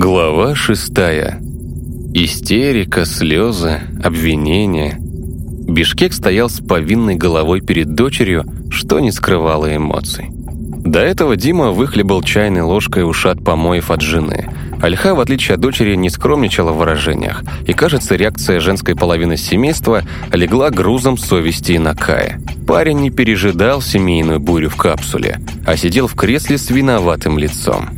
Глава шестая. Истерика, слезы, обвинения. Бишкек стоял с повинной головой перед дочерью, что не скрывало эмоций. До этого Дима выхлебал чайной ложкой ушат помоев от жены. Альха, в отличие от дочери, не скромничала в выражениях, и, кажется, реакция женской половины семейства легла грузом совести и накая. Парень не пережидал семейную бурю в капсуле, а сидел в кресле с виноватым лицом.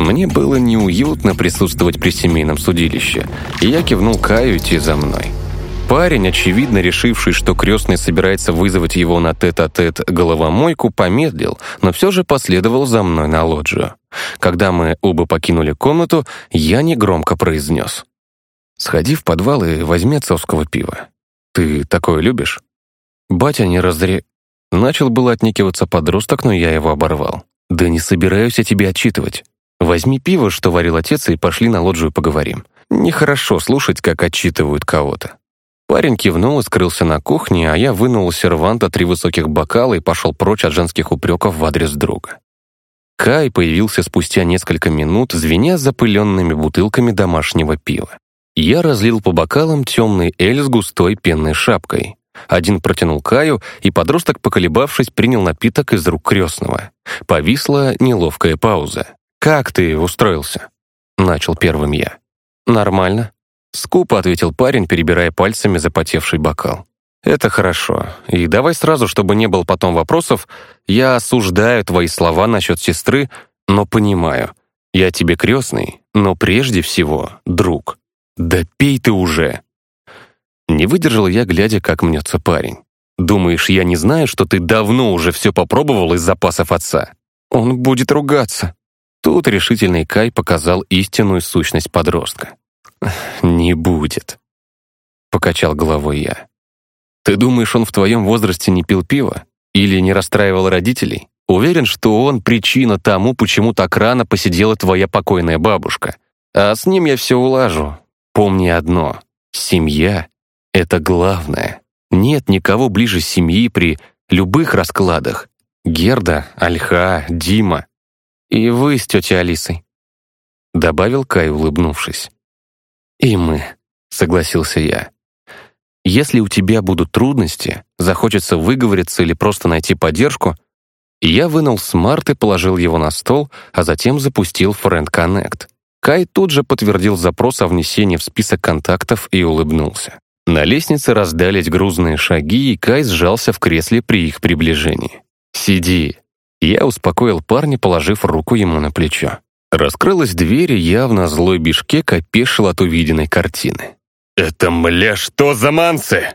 Мне было неуютно присутствовать при семейном судилище, и я кивнул Каю идти за мной. Парень, очевидно решивший, что крестный собирается вызвать его на тет-а-тет -тет головомойку, помедлил, но все же последовал за мной на лоджию. Когда мы оба покинули комнату, я негромко произнес. «Сходи в подвал и возьми отцовского пива. Ты такое любишь?» Батя не разре... Начал было отникиваться подросток, но я его оборвал. «Да не собираюсь я тебе отчитывать. Возьми пиво, что варил отец, и пошли на лоджию поговорим. Нехорошо слушать, как отчитывают кого-то. Парень кивнул и скрылся на кухне, а я вынул у серванта три высоких бокала и пошел прочь от женских упреков в адрес друга. Кай появился спустя несколько минут, звеня запыленными бутылками домашнего пива. Я разлил по бокалам темный эль с густой пенной шапкой. Один протянул Каю, и подросток, поколебавшись, принял напиток из рук крестного. Повисла неловкая пауза. «Как ты устроился?» — начал первым я. «Нормально», — скупо ответил парень, перебирая пальцами запотевший бокал. «Это хорошо. И давай сразу, чтобы не было потом вопросов, я осуждаю твои слова насчет сестры, но понимаю. Я тебе крестный, но прежде всего друг. Да пей ты уже!» Не выдержал я, глядя, как мнется парень. «Думаешь, я не знаю, что ты давно уже все попробовал из запасов отца?» «Он будет ругаться», Тут решительный Кай показал истинную сущность подростка. «Не будет», — покачал головой я. «Ты думаешь, он в твоем возрасте не пил пиво? Или не расстраивал родителей? Уверен, что он причина тому, почему так рано посидела твоя покойная бабушка. А с ним я все улажу. Помни одно — семья — это главное. Нет никого ближе семьи при любых раскладах. Герда, Альха, Дима «И вы с тетей Алисой», — добавил Кай, улыбнувшись. «И мы», — согласился я. «Если у тебя будут трудности, захочется выговориться или просто найти поддержку, я вынул смарт и положил его на стол, а затем запустил Friend Connect. Кай тут же подтвердил запрос о внесении в список контактов и улыбнулся. На лестнице раздались грузные шаги, и Кай сжался в кресле при их приближении. «Сиди», я успокоил парня, положив руку ему на плечо. Раскрылась дверь, и явно злой Бишкек опешил от увиденной картины. «Это, мля, что за мансы?»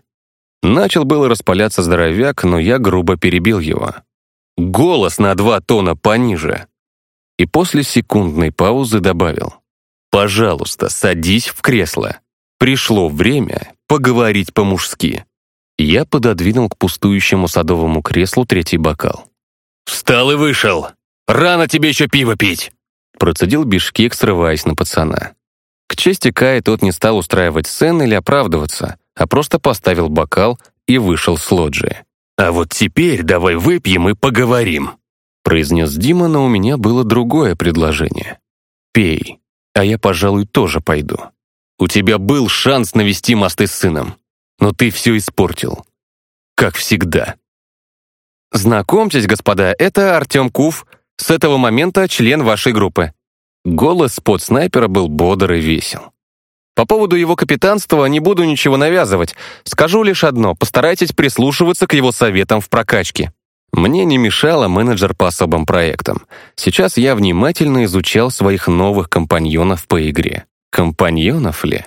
Начал было распаляться здоровяк, но я грубо перебил его. «Голос на два тона пониже!» И после секундной паузы добавил. «Пожалуйста, садись в кресло. Пришло время поговорить по-мужски». Я пододвинул к пустующему садовому креслу третий бокал. «Встал и вышел! Рано тебе еще пиво пить!» Процедил Бишкек, срываясь на пацана. К чести Кая тот не стал устраивать сцены или оправдываться, а просто поставил бокал и вышел с лоджии. «А вот теперь давай выпьем и поговорим», произнес Дима, но у меня было другое предложение. «Пей, а я, пожалуй, тоже пойду. У тебя был шанс навести мосты с сыном, но ты все испортил. Как всегда». «Знакомьтесь, господа, это Артем Куф, с этого момента член вашей группы». Голос под снайпера был бодр и весел. По поводу его капитанства не буду ничего навязывать. Скажу лишь одно, постарайтесь прислушиваться к его советам в прокачке. Мне не мешало менеджер по особым проектам. Сейчас я внимательно изучал своих новых компаньонов по игре. Компаньонов ли?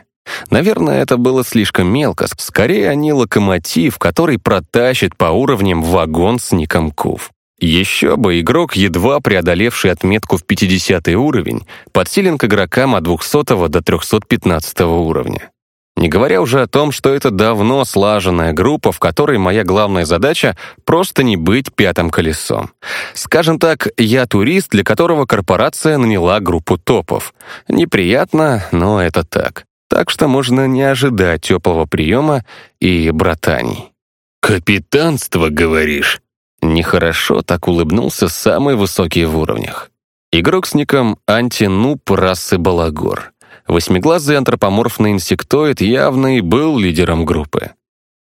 Наверное, это было слишком мелко. Скорее, они локомотив, который протащит по уровням вагон с ником Кув. Еще бы, игрок, едва преодолевший отметку в 50 уровень, подсилен к игрокам от 200 до 315 уровня. Не говоря уже о том, что это давно слаженная группа, в которой моя главная задача — просто не быть пятым колесом. Скажем так, я турист, для которого корпорация наняла группу топов. Неприятно, но это так так что можно не ожидать теплого приема и братаний. «Капитанство, говоришь?» Нехорошо так улыбнулся самый высокий в уровнях. Игрок с ником Антинуп расы Балагор. Восьмиглазый антропоморфный инсектоид явно и был лидером группы.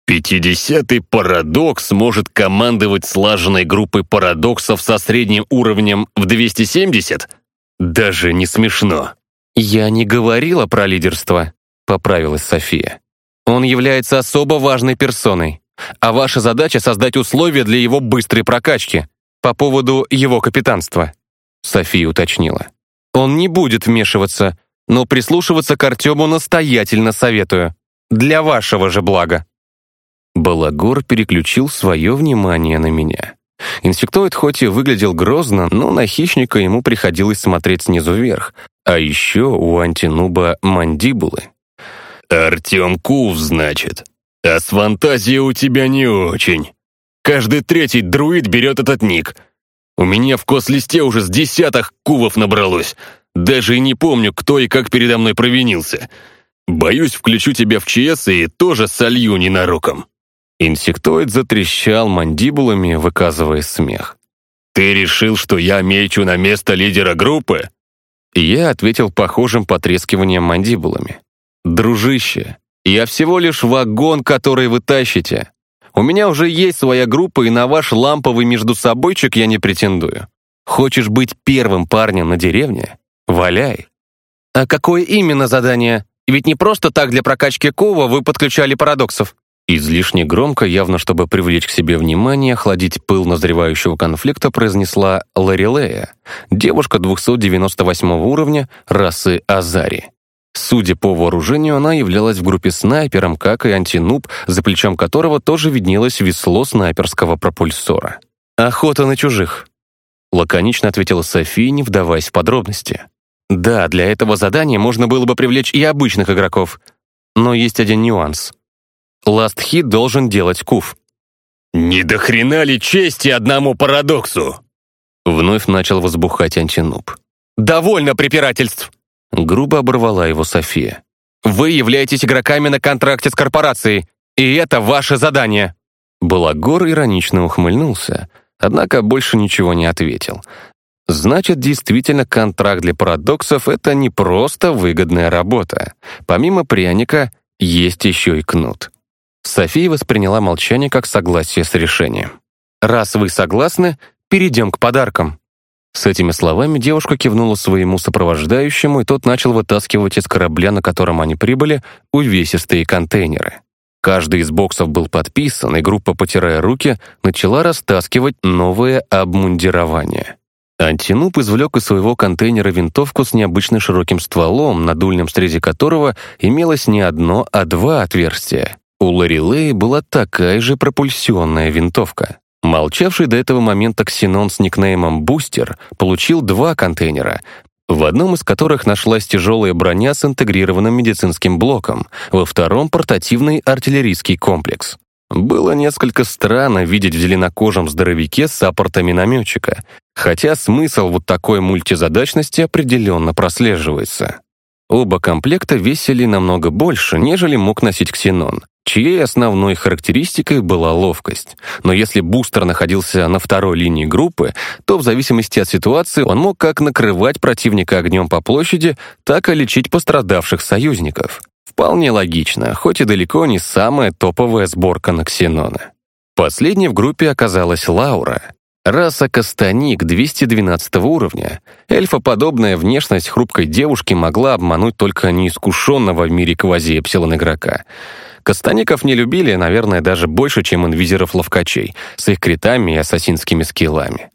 Пятидесятый парадокс может командовать слаженной группой парадоксов со средним уровнем в 270? Даже не смешно. «Я не говорила про лидерство», — поправилась София. «Он является особо важной персоной, а ваша задача — создать условия для его быстрой прокачки по поводу его капитанства», — София уточнила. «Он не будет вмешиваться, но прислушиваться к Артему настоятельно советую. Для вашего же блага». Балагор переключил свое внимание на меня. Инсектоид хоть и выглядел грозно, но на хищника ему приходилось смотреть снизу вверх, а еще у антинуба мандибулы. «Артем Кув, значит. А с фантазией у тебя не очень. Каждый третий друид берет этот ник. У меня в кослисте уже с десяток кувов набралось. Даже и не помню, кто и как передо мной провинился. Боюсь, включу тебя в ЧС и тоже солью ненароком». Инсектоид затрещал мандибулами, выказывая смех. «Ты решил, что я мечу на место лидера группы?» Я ответил похожим потрескиванием мандибулами. «Дружище, я всего лишь вагон, который вы тащите. У меня уже есть своя группа, и на ваш ламповый междусобойчик я не претендую. Хочешь быть первым парнем на деревне? Валяй». «А какое именно задание? Ведь не просто так для прокачки Кова вы подключали парадоксов». Излишне громко, явно чтобы привлечь к себе внимание, охладить пыл назревающего конфликта, произнесла Ларилея, девушка 298 уровня расы Азари. Судя по вооружению, она являлась в группе снайпером, как и антинуб, за плечом которого тоже виднелось весло снайперского пропульсора. «Охота на чужих», — лаконично ответила София, не вдаваясь в подробности. «Да, для этого задания можно было бы привлечь и обычных игроков, но есть один нюанс — Ластхит должен делать куф. «Не до хрена ли чести одному парадоксу?» Вновь начал возбухать антинуб. «Довольно препирательств!» Грубо оборвала его София. «Вы являетесь игроками на контракте с корпорацией, и это ваше задание!» Балагор иронично ухмыльнулся, однако больше ничего не ответил. Значит, действительно, контракт для парадоксов — это не просто выгодная работа. Помимо пряника, есть еще и кнут. София восприняла молчание как согласие с решением. «Раз вы согласны, перейдем к подаркам». С этими словами девушка кивнула своему сопровождающему, и тот начал вытаскивать из корабля, на котором они прибыли, увесистые контейнеры. Каждый из боксов был подписан, и группа, потирая руки, начала растаскивать новое обмундирование. Антинуп извлек из своего контейнера винтовку с необычно широким стволом, на дульном срезе которого имелось не одно, а два отверстия. У Ларилеи была такая же пропульсионная винтовка. Молчавший до этого момента ксенон с никнеймом «Бустер» получил два контейнера, в одном из которых нашлась тяжелая броня с интегрированным медицинским блоком, во втором — портативный артиллерийский комплекс. Было несколько странно видеть в зеленокожем здоровяке саппорта минометчика, хотя смысл вот такой мультизадачности определенно прослеживается. Оба комплекта весили намного больше, нежели мог носить ксенон, чьей основной характеристикой была ловкость. Но если бустер находился на второй линии группы, то в зависимости от ситуации он мог как накрывать противника огнем по площади, так и лечить пострадавших союзников. Вполне логично, хоть и далеко не самая топовая сборка на ксенона. Последней в группе оказалась Лаура. Раса Кастаник 212 уровня. Эльфоподобная внешность хрупкой девушки могла обмануть только неискушенного в мире квази-эпсилон-игрока. Кастаников не любили, наверное, даже больше, чем инвизеров-ловкачей, с их критами и ассасинскими скиллами.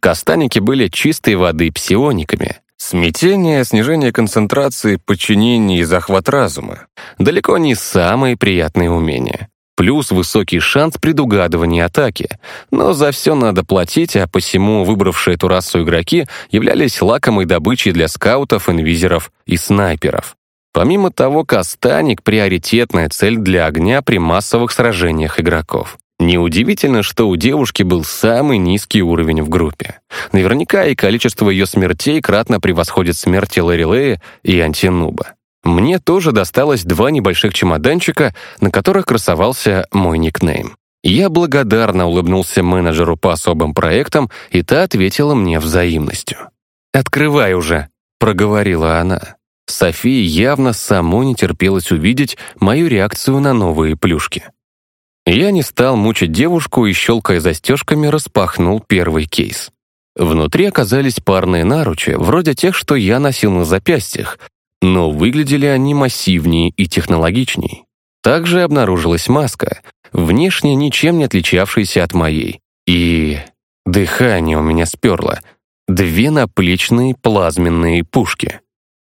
Кастаники были чистой воды псиониками. Смятение, снижение концентрации, подчинение и захват разума. Далеко не самые приятные умения. Плюс высокий шанс предугадывания атаки. Но за все надо платить, а посему выбравшие эту расу игроки являлись лакомой добычей для скаутов, инвизеров и снайперов. Помимо того, Кастаник — приоритетная цель для огня при массовых сражениях игроков. Неудивительно, что у девушки был самый низкий уровень в группе. Наверняка и количество ее смертей кратно превосходит смерти Ларилея и Антинуба. Мне тоже досталось два небольших чемоданчика, на которых красовался мой никнейм. Я благодарно улыбнулся менеджеру по особым проектам, и та ответила мне взаимностью. «Открывай уже», — проговорила она. София явно само не терпелось увидеть мою реакцию на новые плюшки. Я не стал мучить девушку и, щелкая застежками, распахнул первый кейс. Внутри оказались парные наручи, вроде тех, что я носил на запястьях, но выглядели они массивнее и технологичнее. Также обнаружилась маска, внешне ничем не отличавшаяся от моей. И дыхание у меня сперло. Две наплечные плазменные пушки.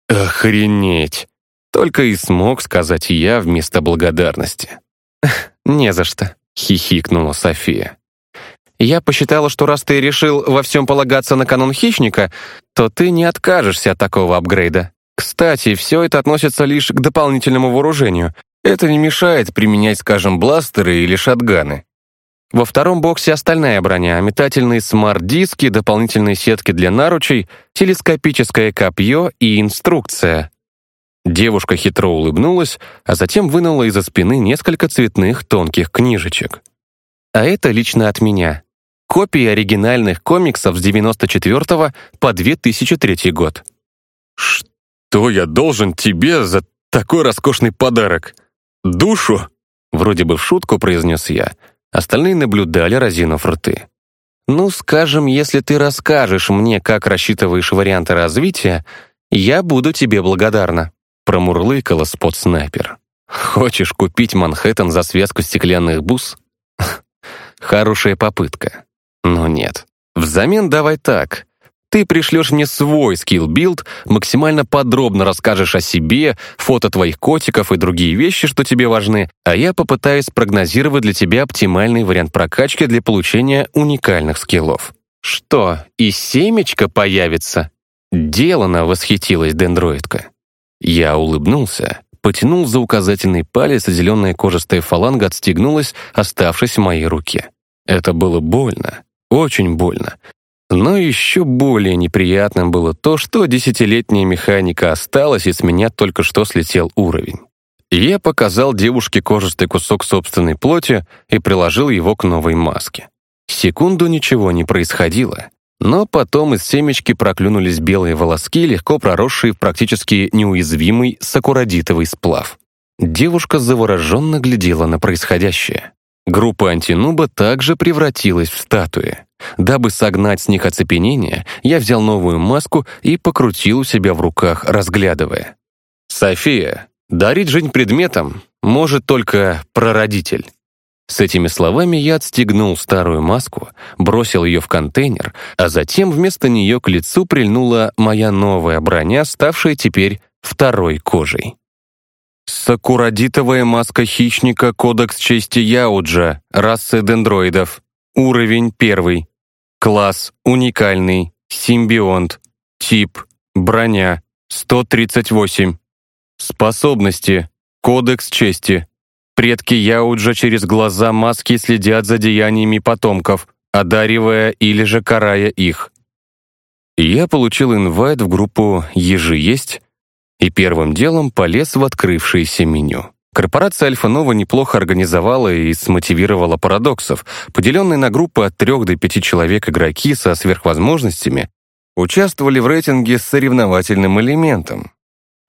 Охренеть! Только и смог сказать я вместо благодарности. «Не за что», — хихикнула София. «Я посчитала, что раз ты решил во всем полагаться на канон хищника, то ты не откажешься от такого апгрейда. Кстати, все это относится лишь к дополнительному вооружению. Это не мешает применять, скажем, бластеры или шатганы. Во втором боксе остальная броня, метательные смарт-диски, дополнительные сетки для наручей, телескопическое копье и инструкция. Девушка хитро улыбнулась, а затем вынула из-за спины несколько цветных тонких книжечек. А это лично от меня. Копии оригинальных комиксов с 94 по 2003 год. «Что я должен тебе за такой роскошный подарок? Душу?» Вроде бы в шутку произнес я. Остальные наблюдали, разинув рты. «Ну, скажем, если ты расскажешь мне, как рассчитываешь варианты развития, я буду тебе благодарна», промурлыкала спот-снайпер. «Хочешь купить Манхэттен за связку стеклянных бус?» Хорошая попытка. Но нет. Взамен давай так. Ты пришлешь мне свой скилл-билд, максимально подробно расскажешь о себе, фото твоих котиков и другие вещи, что тебе важны, а я попытаюсь прогнозировать для тебя оптимальный вариант прокачки для получения уникальных скиллов. Что, и семечко появится? Делано восхитилась дендроидка. Я улыбнулся, потянул за указательный палец, и зеленая кожистая фаланга отстегнулась, оставшись в моей руке. Это было больно, очень больно, но еще более неприятным было то, что десятилетняя механика осталась, и с меня только что слетел уровень. Я показал девушке кожистый кусок собственной плоти и приложил его к новой маске. Секунду ничего не происходило, но потом из семечки проклюнулись белые волоски, легко проросшие в практически неуязвимый сакурадитовый сплав. Девушка завороженно глядела на происходящее. Группа антинуба также превратилась в статуи. Дабы согнать с них оцепенение, я взял новую маску и покрутил у себя в руках, разглядывая. «София, дарить жизнь предметом может только прародитель». С этими словами я отстегнул старую маску, бросил ее в контейнер, а затем вместо нее к лицу прильнула моя новая броня, ставшая теперь второй кожей. Сакурадитовая маска хищника Кодекс чести Яуджа, расы дендроидов. Уровень первый. Класс уникальный. Симбионт. Тип. Броня. 138. Способности. Кодекс чести. Предки Яуджа через глаза маски следят за деяниями потомков, одаривая или же карая их. Я получил инвайт в группу «Ежи есть», и первым делом полез в открывшееся меню. Корпорация Альфа-Нова неплохо организовала и смотивировала парадоксов. Поделенные на группы от трех до пяти человек игроки со сверхвозможностями участвовали в рейтинге с соревновательным элементом.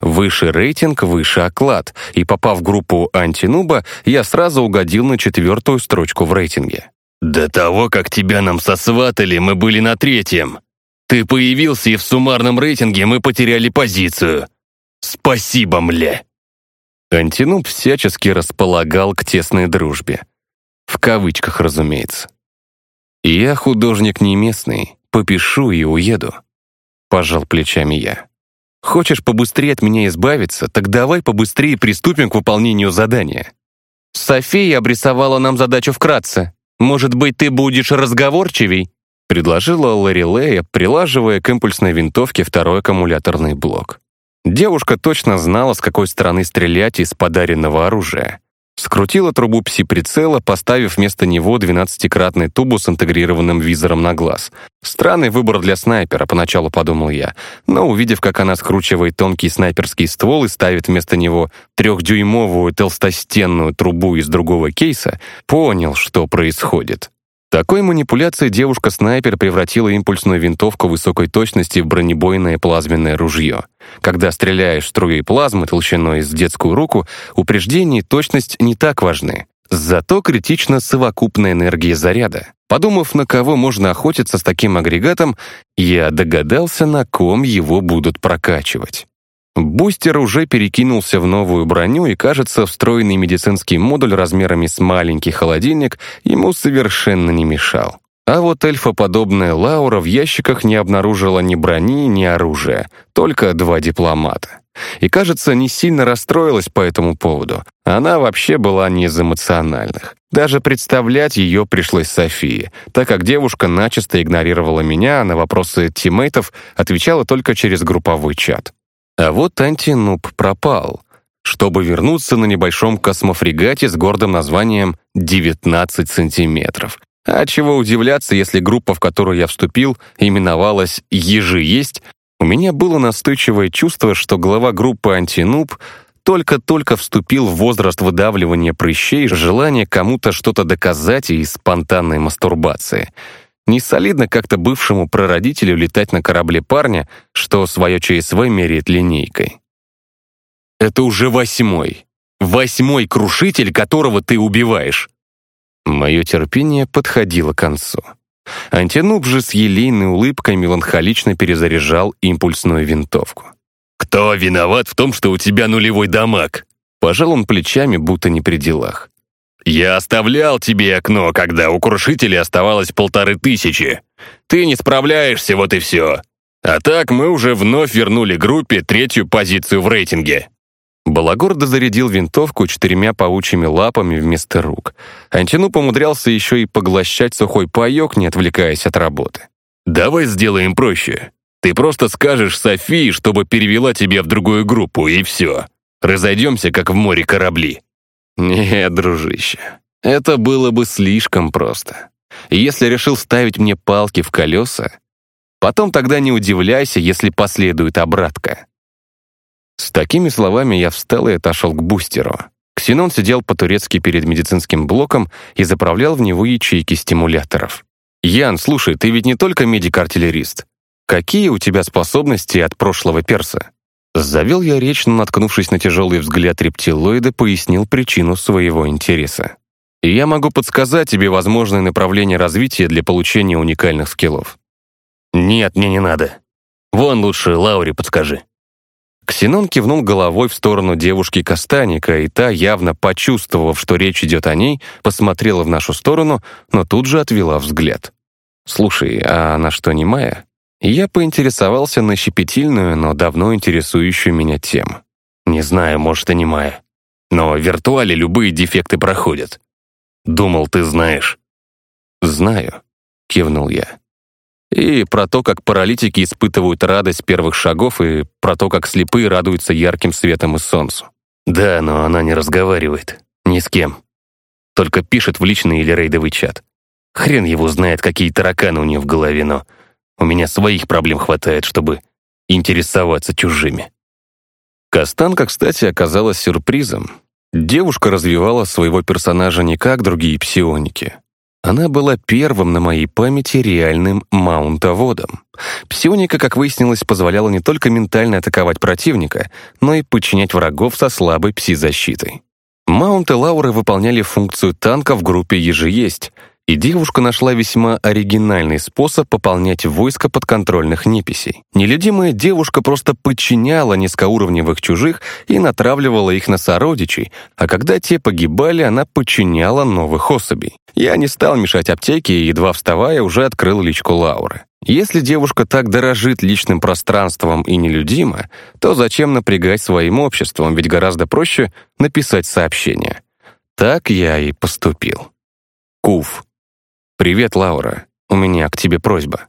Выше рейтинг, выше оклад, и попав в группу антинуба, я сразу угодил на четвертую строчку в рейтинге. «До того, как тебя нам сосватали, мы были на третьем. Ты появился, и в суммарном рейтинге мы потеряли позицию. Спасибо, мля!» Антинуб всячески располагал к тесной дружбе. В кавычках, разумеется. «Я художник не местный, попишу и уеду», — пожал плечами я. «Хочешь побыстрее от меня избавиться, так давай побыстрее приступим к выполнению задания». «София обрисовала нам задачу вкратце. Может быть, ты будешь разговорчивей?» — предложила Ларилея, прилаживая к импульсной винтовке второй аккумуляторный блок. Девушка точно знала, с какой стороны стрелять из подаренного оружия. Скрутила трубу пси-прицела, поставив вместо него 12-кратный тубус с интегрированным визором на глаз. Странный выбор для снайпера, поначалу подумал я, но увидев, как она скручивает тонкий снайперский ствол и ставит вместо него трехдюймовую толстостенную трубу из другого кейса, понял, что происходит. Такой манипуляцией девушка-снайпер превратила импульсную винтовку высокой точности в бронебойное плазменное ружье. Когда стреляешь струей плазмы толщиной с детскую руку, упреждение и точность не так важны. Зато критична совокупная энергия заряда. Подумав, на кого можно охотиться с таким агрегатом, я догадался, на ком его будут прокачивать. Бустер уже перекинулся в новую броню, и, кажется, встроенный медицинский модуль размерами с маленький холодильник ему совершенно не мешал. А вот эльфоподобная Лаура в ящиках не обнаружила ни брони, ни оружия, только два дипломата. И, кажется, не сильно расстроилась по этому поводу. Она вообще была не из эмоциональных. Даже представлять ее пришлось Софии, так как девушка начисто игнорировала меня, а на вопросы тиммейтов отвечала только через групповой чат. А вот антинуб пропал, чтобы вернуться на небольшом космофрегате с гордым названием «19 сантиметров». А чего удивляться, если группа, в которую я вступил, именовалась «Ежи есть», у меня было настойчивое чувство, что глава группы «Антинуб» только-только вступил в возраст выдавливания прыщей, желание кому-то что-то доказать и спонтанной мастурбации — не солидно как-то бывшему прародителю летать на корабле парня, что свое ЧСВ меряет линейкой. Это уже восьмой. Восьмой крушитель, которого ты убиваешь. Мое терпение подходило к концу. Антинуб же с елейной улыбкой меланхолично перезаряжал импульсную винтовку. «Кто виноват в том, что у тебя нулевой дамаг?» Пожал он плечами, будто не при делах. «Я оставлял тебе окно, когда у крушителя оставалось полторы тысячи. Ты не справляешься, вот и все. А так мы уже вновь вернули группе третью позицию в рейтинге». Балагор дозарядил винтовку четырьмя паучьими лапами вместо рук. Антинуп умудрялся еще и поглощать сухой паек, не отвлекаясь от работы. «Давай сделаем проще. Ты просто скажешь Софии, чтобы перевела тебя в другую группу, и все. Разойдемся, как в море корабли». «Нет, дружище, это было бы слишком просто. если решил ставить мне палки в колеса, потом тогда не удивляйся, если последует обратка». С такими словами я встал и отошел к бустеру. Ксенон сидел по-турецки перед медицинским блоком и заправлял в него ячейки стимуляторов. «Ян, слушай, ты ведь не только медик-артиллерист. Какие у тебя способности от прошлого перса?» Завел я речь, но, наткнувшись на тяжелый взгляд рептилоида, пояснил причину своего интереса. «Я могу подсказать тебе возможное направление развития для получения уникальных скиллов». «Нет, мне не надо. Вон лучше Лауре подскажи». Ксенон кивнул головой в сторону девушки Кастаника, и та, явно почувствовав, что речь идет о ней, посмотрела в нашу сторону, но тут же отвела взгляд. «Слушай, а она что, не Майя?» Я поинтересовался на щепетильную, но давно интересующую меня тему. Не знаю, может, и не моя. Но в виртуале любые дефекты проходят. Думал, ты знаешь. «Знаю», — кивнул я. И про то, как паралитики испытывают радость первых шагов, и про то, как слепые радуются ярким светом и солнцу. Да, но она не разговаривает. Ни с кем. Только пишет в личный или рейдовый чат. Хрен его знает, какие тараканы у нее в голове, но у меня своих проблем хватает, чтобы интересоваться чужими. Кастанка, кстати, оказалась сюрпризом. Девушка развивала своего персонажа не как другие псионики. Она была первым на моей памяти реальным маунтоводом. Псионика, как выяснилось, позволяла не только ментально атаковать противника, но и подчинять врагов со слабой пси-защитой. Маунты Лауры выполняли функцию танка в группе «Ежеесть», и девушка нашла весьма оригинальный способ пополнять войско подконтрольных неписей. Нелюдимая девушка просто подчиняла низкоуровневых чужих и натравливала их на сородичей, а когда те погибали, она подчиняла новых особей. Я не стал мешать аптеке и, едва вставая, уже открыл личку Лауры. Если девушка так дорожит личным пространством и нелюдима, то зачем напрягать своим обществом, ведь гораздо проще написать сообщение. Так я и поступил. Кув. «Привет, Лаура. У меня к тебе просьба».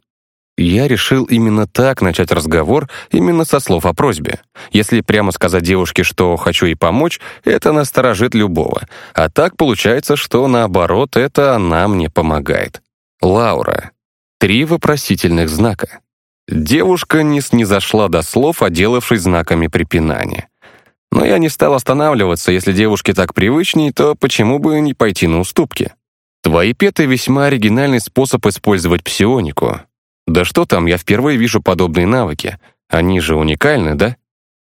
Я решил именно так начать разговор, именно со слов о просьбе. Если прямо сказать девушке, что хочу ей помочь, это насторожит любого. А так получается, что наоборот, это она мне помогает. Лаура. Три вопросительных знака. Девушка не снизошла до слов, отделавшись знаками препинания. Но я не стал останавливаться, если девушке так привычней, то почему бы не пойти на уступки? Твои петы — весьма оригинальный способ использовать псионику. Да что там, я впервые вижу подобные навыки. Они же уникальны, да?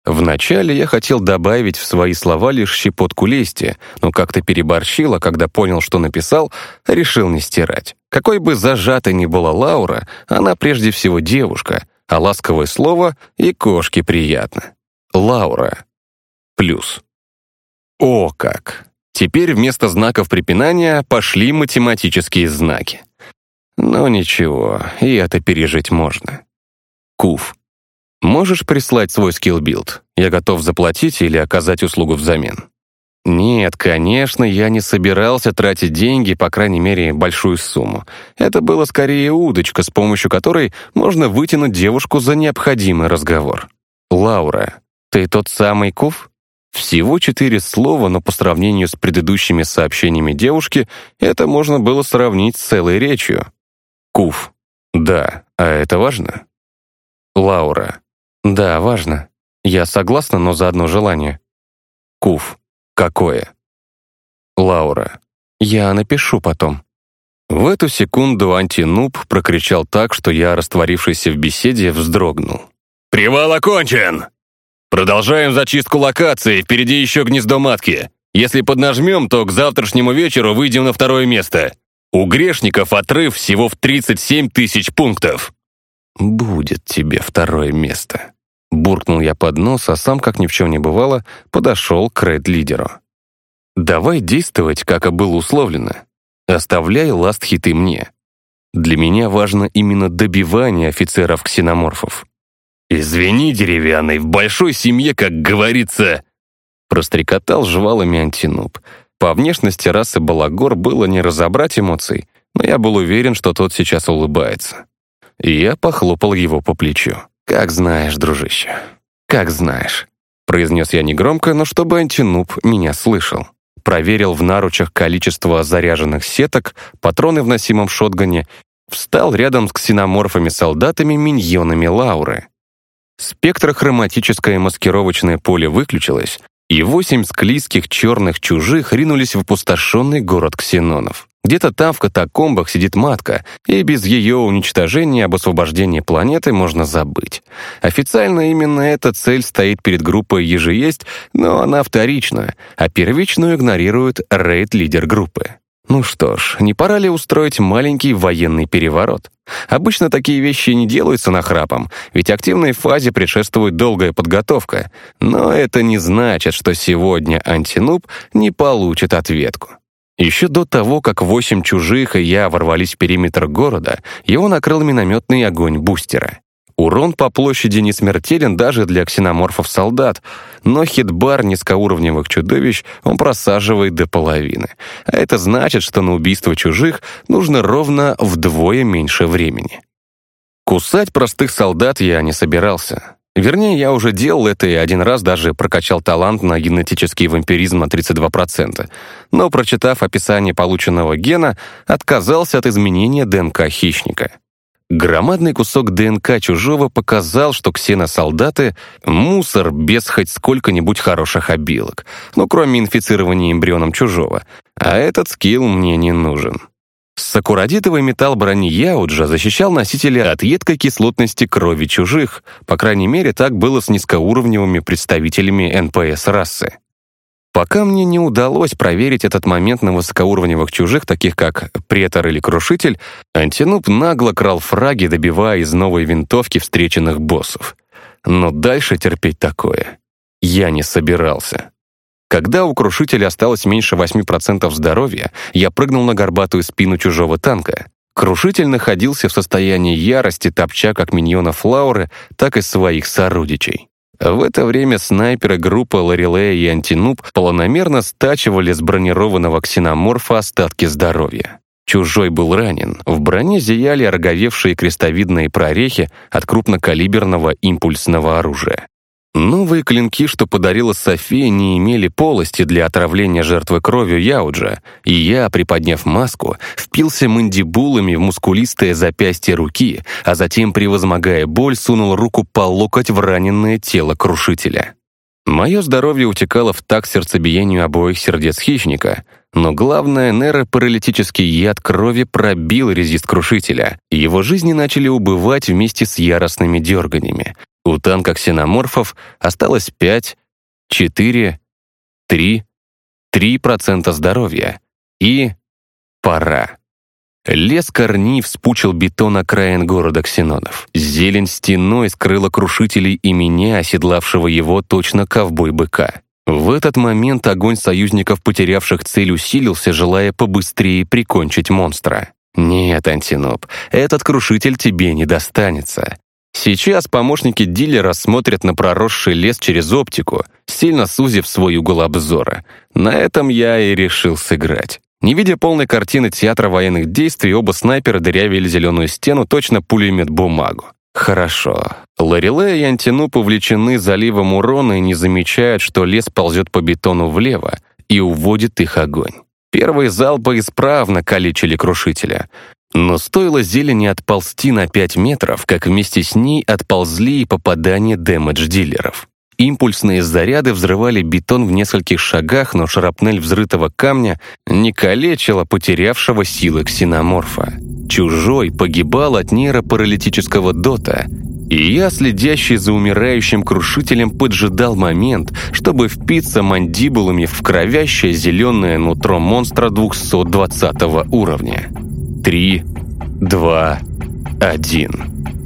Вначале я хотел добавить в свои слова лишь щепотку лести, но как-то переборщил, а когда понял, что написал, решил не стирать. Какой бы зажатой ни была Лаура, она прежде всего девушка, а ласковое слово и кошке приятно. Лаура. Плюс. О как! Теперь вместо знаков препинания пошли математические знаки. Но ничего, и это пережить можно. Кув. Можешь прислать свой скилл-билд? Я готов заплатить или оказать услугу взамен. Нет, конечно, я не собирался тратить деньги, по крайней мере, большую сумму. Это было скорее удочка, с помощью которой можно вытянуть девушку за необходимый разговор. «Лаура, ты тот самый Кув?» Всего четыре слова, но по сравнению с предыдущими сообщениями девушки, это можно было сравнить с целой речью. Кув. Да, а это важно? Лаура. Да, важно. Я согласна, но за одно желание. Кув. Какое? Лаура. Я напишу потом. В эту секунду антинуб прокричал так, что я, растворившийся в беседе, вздрогнул. «Привал окончен! Продолжаем зачистку локации, впереди еще гнездо матки. Если поднажмем, то к завтрашнему вечеру выйдем на второе место. У грешников отрыв всего в 37 тысяч пунктов». «Будет тебе второе место», — буркнул я под нос, а сам, как ни в чем не бывало, подошел к рейд-лидеру. «Давай действовать, как и было условлено. Оставляй ласт-хиты мне. Для меня важно именно добивание офицеров-ксеноморфов». «Извини, деревянный, в большой семье, как говорится...» Прострекотал жвалами антинуб. По внешности расы Балагор было не разобрать эмоций, но я был уверен, что тот сейчас улыбается. И я похлопал его по плечу. «Как знаешь, дружище, как знаешь», — произнес я негромко, но чтобы антинуб меня слышал. Проверил в наручах количество заряженных сеток, патроны в носимом шотгане, встал рядом с ксеноморфами-солдатами-миньонами Лауры. Спектрохроматическое маскировочное поле выключилось, и восемь склизких черных чужих ринулись в опустошенный город ксенонов. Где-то там в катакомбах сидит матка, и без ее уничтожения об освобождении планеты можно забыть. Официально именно эта цель стоит перед группой «Ежеесть», но она вторична, а первичную игнорирует рейд-лидер группы. Ну что ж, не пора ли устроить маленький военный переворот? Обычно такие вещи не делаются нахрапом, ведь активной фазе предшествует долгая подготовка. Но это не значит, что сегодня антинуб не получит ответку. Еще до того, как восемь чужих и я ворвались в периметр города, его накрыл минометный огонь бустера. Урон по площади не смертелен даже для ксеноморфов-солдат, но хитбар низкоуровневых чудовищ он просаживает до половины. А это значит, что на убийство чужих нужно ровно вдвое меньше времени. Кусать простых солдат я не собирался. Вернее, я уже делал это и один раз даже прокачал талант на генетический вампиризм на 32%, но, прочитав описание полученного гена, отказался от изменения ДНК хищника. Громадный кусок ДНК чужого показал, что ксеносолдаты — мусор без хоть сколько-нибудь хороших обилок, ну, кроме инфицирования эмбрионом чужого. А этот скилл мне не нужен. Сакурадитовый металл брони Яуджа защищал носителя от едкой кислотности крови чужих, по крайней мере, так было с низкоуровневыми представителями НПС-расы. Пока мне не удалось проверить этот момент на высокоуровневых чужих, таких как Претор или Крушитель, Антинуб нагло крал фраги, добивая из новой винтовки встреченных боссов. Но дальше терпеть такое я не собирался. Когда у Крушителя осталось меньше 8% здоровья, я прыгнул на горбатую спину чужого танка. Крушитель находился в состоянии ярости, топча как миньонов Лауры, так и своих сородичей. В это время снайперы группы Лорелея и Антинуб планомерно стачивали с бронированного ксеноморфа остатки здоровья. Чужой был ранен. В броне зияли роговевшие крестовидные прорехи от крупнокалиберного импульсного оружия. Новые клинки, что подарила София, не имели полости для отравления жертвы кровью Яуджа, и я, приподняв маску, впился мандибулами в мускулистое запястье руки, а затем, превозмогая боль, сунул руку по локоть в раненое тело крушителя. Мое здоровье утекало в такт сердцебиению обоих сердец хищника, Но главное, нейропаралитический яд крови пробил резист крушителя, и его жизни начали убывать вместе с яростными дерганиями. У танка ксеноморфов осталось 5, 4, 3, 3% здоровья. И пора. Лес корней вспучил бетон окраин города ксенонов. Зелень стеной скрыла крушителей и меня, оседлавшего его точно ковбой-быка. В этот момент огонь союзников, потерявших цель, усилился, желая побыстрее прикончить монстра. «Нет, Антиноп, этот крушитель тебе не достанется. Сейчас помощники дилера смотрят на проросший лес через оптику, сильно сузив свой угол обзора. На этом я и решил сыграть. Не видя полной картины театра военных действий, оба снайпера дырявили зеленую стену точно пулемет-бумагу. Хорошо. Лореле и Антину повлечены заливом урона и не замечают, что лес ползет по бетону влево и уводит их огонь. Первые залпы исправно калечили крушителя. Но стоило зелени отползти на 5 метров, как вместе с ней отползли и попадания дэмэдж-дилеров. Импульсные заряды взрывали бетон в нескольких шагах, но шрапнель взрытого камня не калечила потерявшего силы ксеноморфа. Чужой погибал от нейропаралитического дота, и я, следящий за умирающим крушителем, поджидал момент, чтобы впиться мандибулами в кровящее зеленое нутро монстра 220 уровня. Три, два, один.